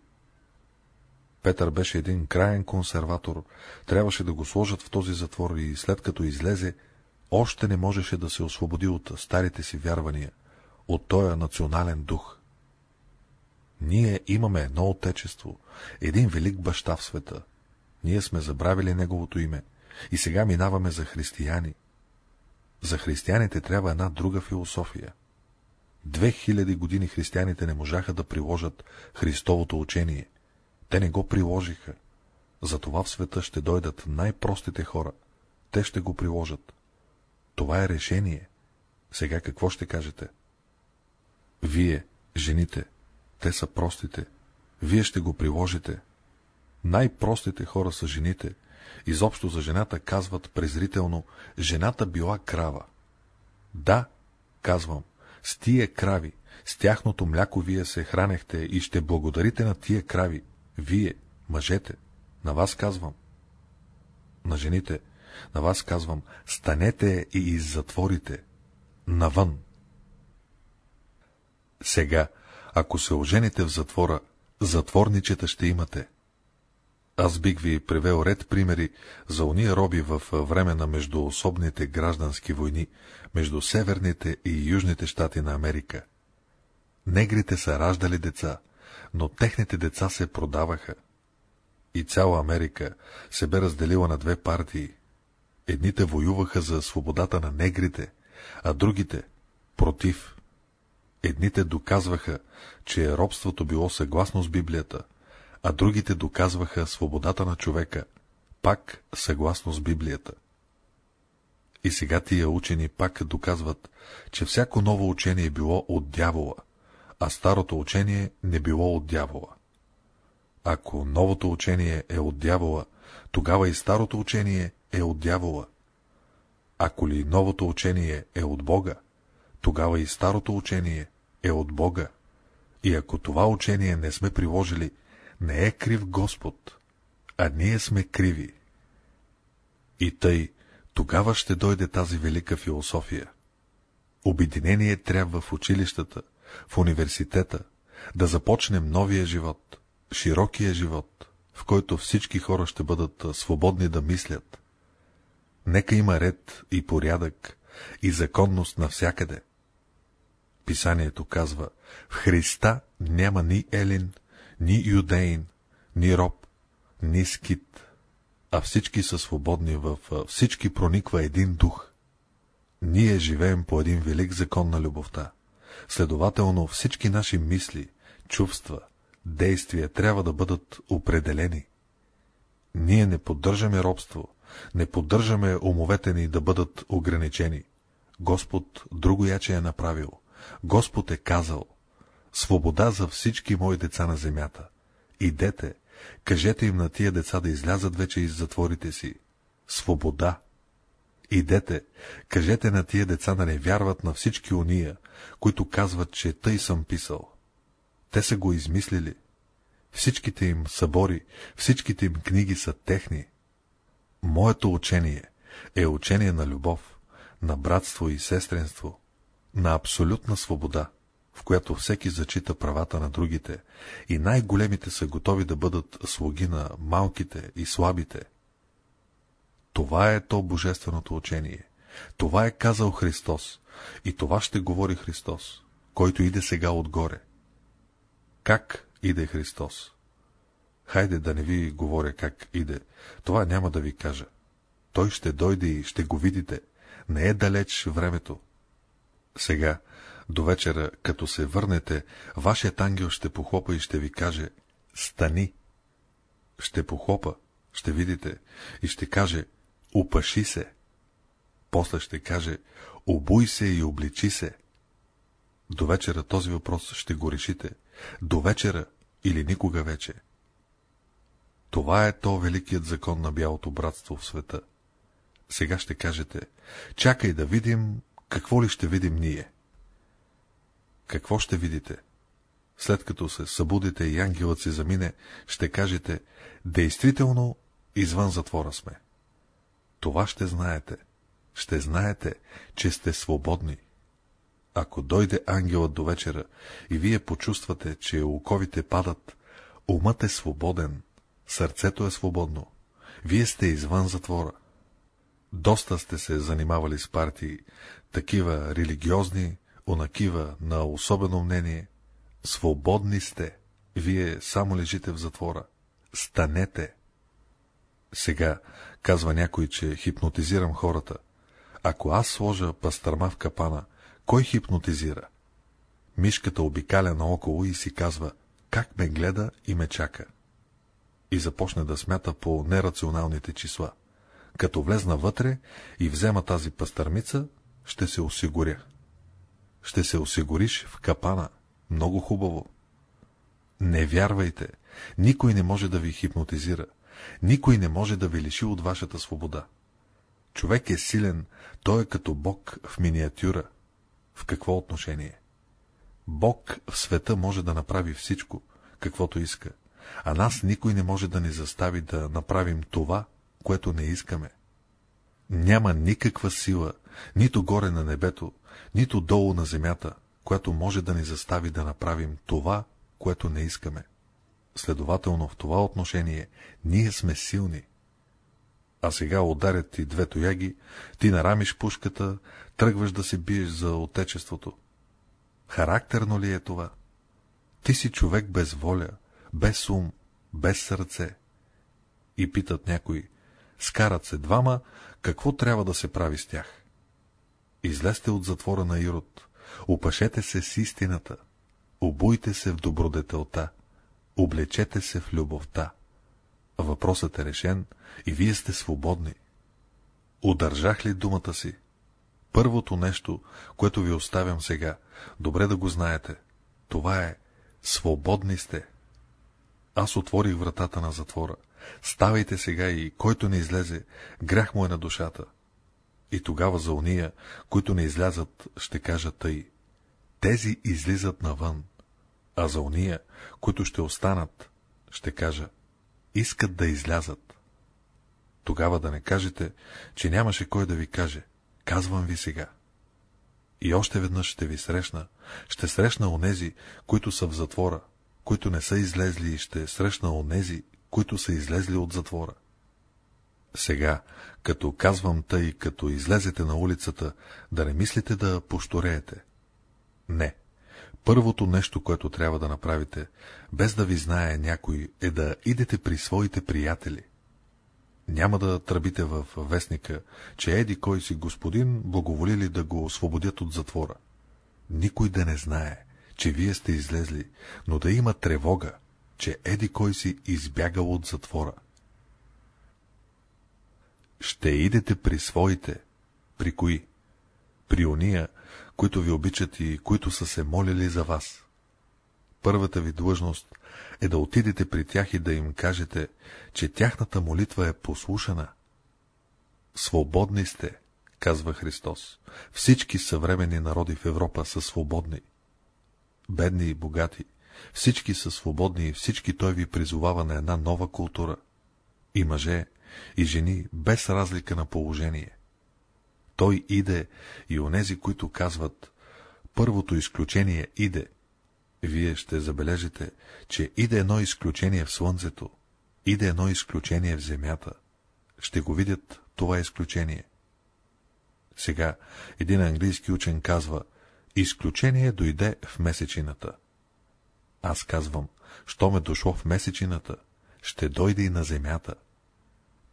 Петър беше един краен консерватор, трябваше да го сложат в този затвор и след като излезе, още не можеше да се освободи от старите си вярвания, от този национален дух. Ние имаме едно отечество, един велик баща в света. Ние сме забравили неговото име и сега минаваме за християни. За християните трябва една друга философия. Две хиляди години християните не можаха да приложат Христовото учение. Те не го приложиха. Затова в света ще дойдат най-простите хора. Те ще го приложат. Това е решение. Сега какво ще кажете? Вие, жените, те са простите. Вие ще го приложите. Най-простите хора са жените. Изобщо за жената казват презрително, жената била крава. Да, казвам, с тия крави, с тяхното мляко вие се хранехте и ще благодарите на тия крави. Вие, мъжете, на вас казвам. На жените, на вас казвам, станете и иззатворите. Навън. Сега, ако се ожените в затвора, затворничета ще имате. Аз бих ви привел ред примери за уния роби в време на междуособните граждански войни между северните и южните щати на Америка. Негрите са раждали деца, но техните деца се продаваха. И цяла Америка се бе разделила на две партии. Едните воюваха за свободата на негрите, а другите — против. Едните доказваха, че робството било съгласно с Библията, а другите доказваха свободата на човека, пак съгласно с Библията. И сега тия учени пак доказват, че всяко ново учение било от дявола, а старото учение не било от дявола. Ако новото учение е от дявола, тогава и старото учение е от дявола. Ако ли новото учение е от Бога, тогава и старото учение е от Бога. И ако това учение не сме приложили, не е крив Господ, а ние сме криви. И тъй, тогава ще дойде тази велика философия. Обединение трябва в училищата, в университета, да започнем новия живот, широкия живот, в който всички хора ще бъдат свободни да мислят. Нека има ред и порядък и законност навсякъде. Писанието казва, в Христа няма ни елин, ни юдеин, ни роб, ни скит, а всички са свободни, в всички прониква един дух. Ние живеем по един велик закон на любовта. Следователно всички наши мисли, чувства, действия трябва да бъдат определени. Ние не поддържаме робство, не поддържаме умовете ни да бъдат ограничени. Господ друго яче е направил. Господ е казал, свобода за всички мои деца на земята. Идете, кажете им на тия деца да излязат вече из затворите си. Свобода. Идете, кажете на тия деца да не вярват на всички уния, които казват, че тъй съм писал. Те са го измислили. Всичките им събори, всичките им книги са техни. Моето учение е учение на любов, на братство и сестренство, на абсолютна свобода, в която всеки зачита правата на другите и най-големите са готови да бъдат слуги на малките и слабите. Това е то божественото учение. Това е казал Христос и това ще говори Христос, който иде сега отгоре. Как иде Христос? Хайде да не ви говоря как иде, това няма да ви кажа. Той ще дойде и ще го видите. Не е далеч времето. Сега, до вечера, като се върнете, вашият ангел ще похлопа и ще ви каже «Стани!» Ще похлопа, ще видите, и ще каже «Упаши се!» После ще каже «Обуй се и обличи се!» До вечера този въпрос ще го решите. До вечера или никога вече. Това е то великият закон на бялото братство в света. Сега ще кажете, чакай да видим, какво ли ще видим ние. Какво ще видите? След като се събудите и ангелът си замине, ще кажете, действително извън затвора сме. Това ще знаете. Ще знаете, че сте свободни. Ако дойде ангелът до вечера и вие почувствате, че оковите падат, умът е свободен, сърцето е свободно. Вие сте извън затвора. Доста сте се занимавали с партии, такива религиозни, онакива на особено мнение. Свободни сте. Вие само лежите в затвора. Станете. Сега казва някой, че хипнотизирам хората. Ако аз сложа пастърма в капана, кой хипнотизира? Мишката обикаля наоколо и си казва, как ме гледа и ме чака. И започне да смята по нерационалните числа. Като влезна вътре и взема тази пастърмица, ще се осигуря. Ще се осигуриш в капана. Много хубаво. Не вярвайте. Никой не може да ви хипнотизира. Никой не може да ви лиши от вашата свобода. Човек е силен, той е като Бог в миниатюра. В какво отношение? Бог в света може да направи всичко, каквото иска, а нас никой не може да ни застави да направим това, което не искаме. Няма никаква сила, нито горе на небето, нито долу на земята, която може да ни застави да направим това, което не искаме. Следователно в това отношение ние сме силни. А сега ударят ти две тояги, ти нарамиш пушката, тръгваш да се биеш за отечеството. Характерно ли е това? Ти си човек без воля, без ум, без сърце. И питат някои, скарат се двама, какво трябва да се прави с тях? Излезте от затвора на Ирод, опашете се с истината, обуйте се в добродетелта, облечете се в любовта. Въпросът е решен и вие сте свободни. Удържах ли думата си? Първото нещо, което ви оставям сега, добре да го знаете, това е свободни сте. Аз отворих вратата на затвора. Ставайте сега и който не излезе, грях му е на душата. И тогава за уния, които не излязат, ще кажа тъй. Тези излизат навън, а за уния, които ще останат, ще кажа, искат да излязат. Тогава да не кажете, че нямаше кой да ви каже. Казвам ви сега. И още веднъж ще ви срещна. Ще срещна онези, които са в затвора, които не са излезли и ще срещна онези, които са излезли от затвора. Сега, като казвам тъй, като излезете на улицата, да не мислите да поштореете. Не. Първото нещо, което трябва да направите, без да ви знае някой, е да идете при своите приятели. Няма да тръбите в вестника, че еди кой си господин благоволили да го освободят от затвора. Никой да не знае, че вие сте излезли, но да има тревога, че еди кой си избягал от затвора. Ще идете при своите. При кои? При ония, които ви обичат и които са се молили за вас. Първата ви длъжност е да отидете при тях и да им кажете, че тяхната молитва е послушана. Свободни сте, казва Христос. Всички съвремени народи в Европа са свободни. Бедни и богати, всички са свободни и всички той ви призовава на една нова култура. И мъже, и жени, без разлика на положение. Той иде и онези, които казват, първото изключение иде. Вие ще забележите, че иде едно изключение в слънцето, иде едно изключение в земята. Ще го видят това изключение. Сега един английски учен казва, изключение дойде в месечината. Аз казвам, що ме дошло в месечината, ще дойде и на земята.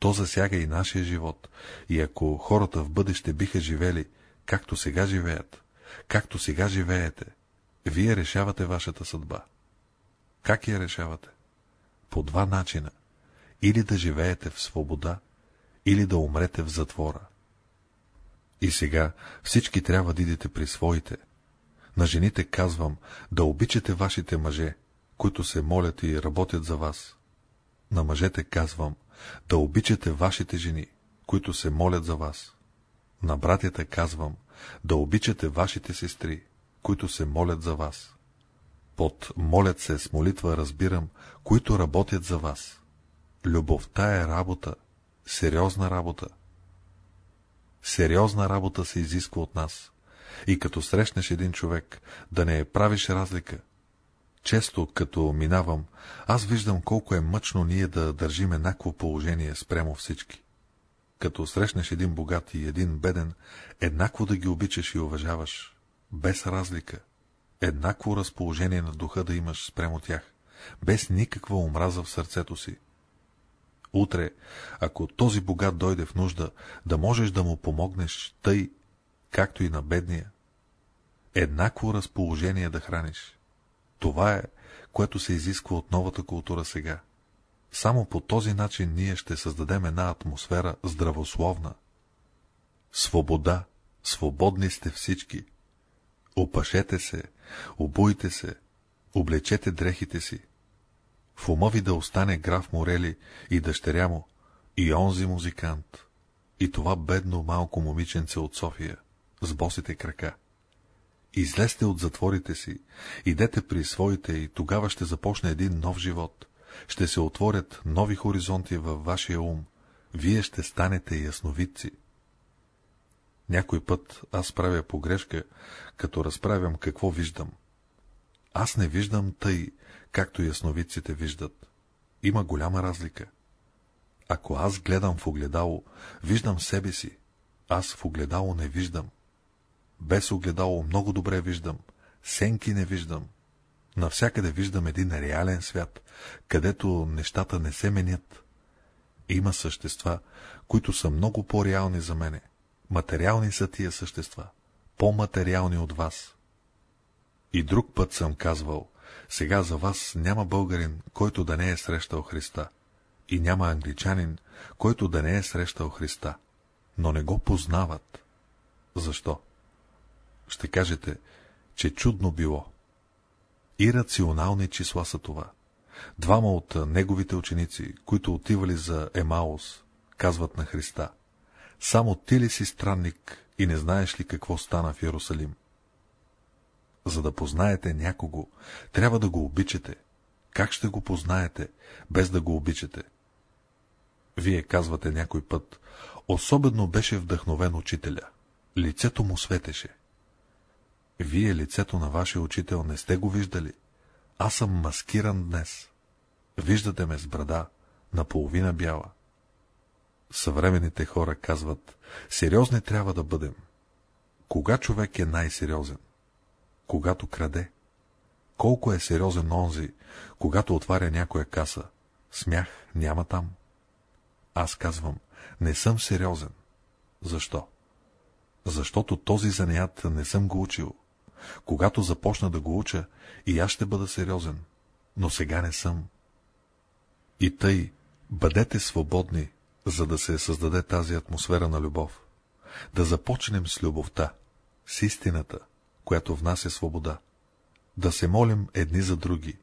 То засяга и нашия живот, и ако хората в бъдеще биха живели, както сега живеят, както сега живеете, вие решавате вашата съдба. Как я решавате? По два начина. Или да живеете в свобода, или да умрете в затвора. И сега всички трябва да идете при своите. На жените казвам да обичате вашите мъже, които се молят и работят за вас. На мъжете казвам да обичате вашите жени, които се молят за вас. На братята казвам да обичате вашите сестри, които се молят за вас. Под молят се с молитва разбирам, които работят за вас. Любовта е работа, сериозна работа. Сериозна работа се изисква от нас. И като срещнеш един човек, да не правиш разлика. Често, като минавам, аз виждам колко е мъчно ние да държим еднакво положение спрямо всички. Като срещнеш един богат и един беден, еднакво да ги обичаш и уважаваш, без разлика, еднакво разположение на духа да имаш спрямо тях, без никаква омраза в сърцето си. Утре, ако този богат дойде в нужда, да можеш да му помогнеш тъй, както и на бедния. Еднакво разположение да храниш. Това е, което се изисква от новата култура сега. Само по този начин ние ще създадем една атмосфера здравословна. Свобода, свободни сте всички. Опашете се, обуйте се, облечете дрехите си. В ума ви да остане граф Морели и дъщеря му, и онзи музикант, и това бедно малко момиченце от София, с босите крака. Излезте от затворите си, идете при своите и тогава ще започне един нов живот. Ще се отворят нови хоризонти във вашия ум. Вие ще станете ясновидци. Някой път аз правя погрешка, като разправям какво виждам. Аз не виждам тъй, както ясновидците виждат. Има голяма разлика. Ако аз гледам в огледало, виждам себе си. Аз в огледало не виждам. Без огледало много добре виждам, сенки не виждам. Навсякъде виждам един реален свят, където нещата не се менят. Има същества, които са много по-реални за мене. Материални са тия същества, по-материални от вас. И друг път съм казвал, сега за вас няма българин, който да не е срещал Христа, и няма англичанин, който да не е срещал Христа, но не го познават. Защо? Ще кажете, че чудно било. И рационални числа са това. Двама от неговите ученици, които отивали за Емаус, казват на Христа. Само ти ли си странник и не знаеш ли какво стана в Иерусалим? За да познаете някого, трябва да го обичате. Как ще го познаете, без да го обичате? Вие казвате някой път, особено беше вдъхновен учителя. Лицето му светеше. Вие лицето на вашия учител не сте го виждали. Аз съм маскиран днес. Виждате ме с брада, наполовина бяла. Съвременните хора казват, сериозни трябва да бъдем. Кога човек е най-сериозен? Когато краде. Колко е сериозен онзи, когато отваря някоя каса? Смях няма там. Аз казвам, не съм сериозен. Защо? Защото този занаят не съм го учил. Когато започна да го уча, и аз ще бъда сериозен, но сега не съм. И тъй, бъдете свободни, за да се създаде тази атмосфера на любов. Да започнем с любовта, с истината, която в нас е свобода. Да се молим едни за други.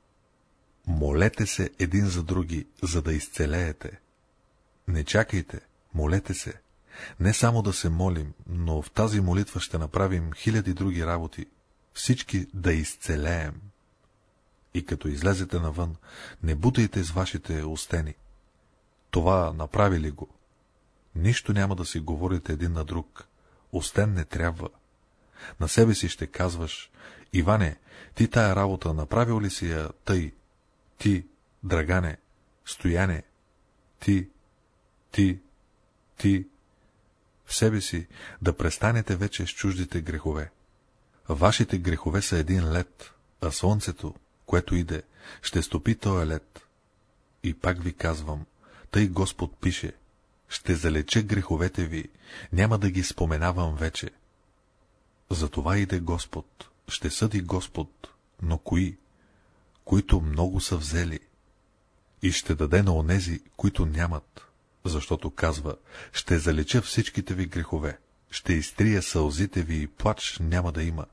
Молете се един за други, за да изцелеете. Не чакайте, молете се. Не само да се молим, но в тази молитва ще направим хиляди други работи, всички да изцелеем. И като излезете навън, не бутайте с вашите устени. Това направи ли го? Нищо няма да си говорите един на друг. Остен не трябва. На себе си ще казваш, Иване, ти тая работа направил ли си я тъй? Ти, Драгане, Стояне, ти, ти, ти, в себе си да престанете вече с чуждите грехове. Вашите грехове са един лед, а слънцето, което иде, ще стопи този лед. И пак ви казвам, тъй Господ пише, ще залеча греховете ви, няма да ги споменавам вече. Затова иде Господ, ще съди Господ, но кои? Които много са взели. И ще даде на онези, които нямат, защото казва, ще залеча всичките ви грехове, ще изтрия сълзите ви и плач няма да има.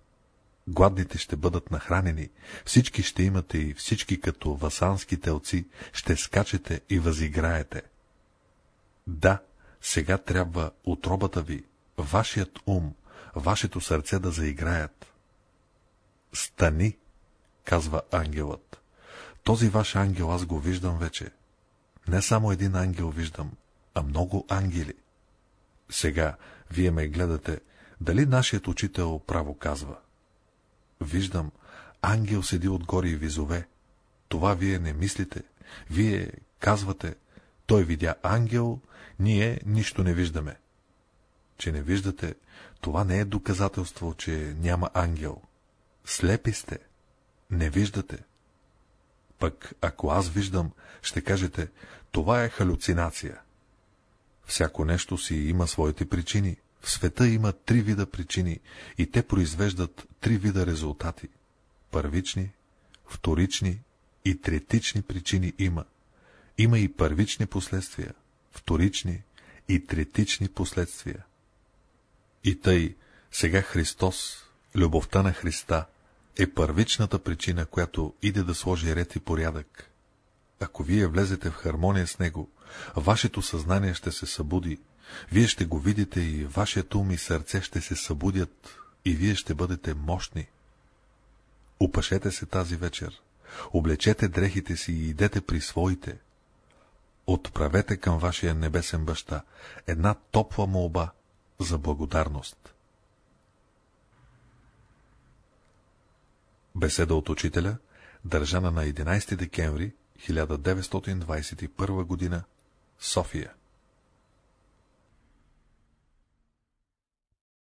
Гладните ще бъдат нахранени, всички ще имате и всички като васански телци ще скачете и възиграете. Да, сега трябва отробата ви, вашият ум, вашето сърце да заиграят. Стани, казва ангелът. Този ваш ангел аз го виждам вече. Не само един ангел виждам, а много ангели. Сега, вие ме гледате, дали нашият учител право казва. Виждам, ангел седи отгоре и визове. Това вие не мислите. Вие казвате, той видя ангел, ние нищо не виждаме. Че не виждате, това не е доказателство, че няма ангел. Слепи сте. Не виждате. Пък, ако аз виждам, ще кажете, това е халюцинация. Всяко нещо си има своите причини. В света има три вида причини и те произвеждат три вида резултати. Първични, вторични и третични причини има. Има и първични последствия, вторични и третични последствия. И тъй, сега Христос, любовта на Христа, е първичната причина, която иде да сложи ред и порядък. Ако вие влезете в хармония с Него, вашето съзнание ще се събуди, вие ще го видите и вашият ум и сърце ще се събудят и вие ще бъдете мощни. Опашете се тази вечер, облечете дрехите си и идете при своите. Отправете към вашия небесен баща една топла молба за благодарност. Беседа от учителя, държана на 11 декември 1921 г. София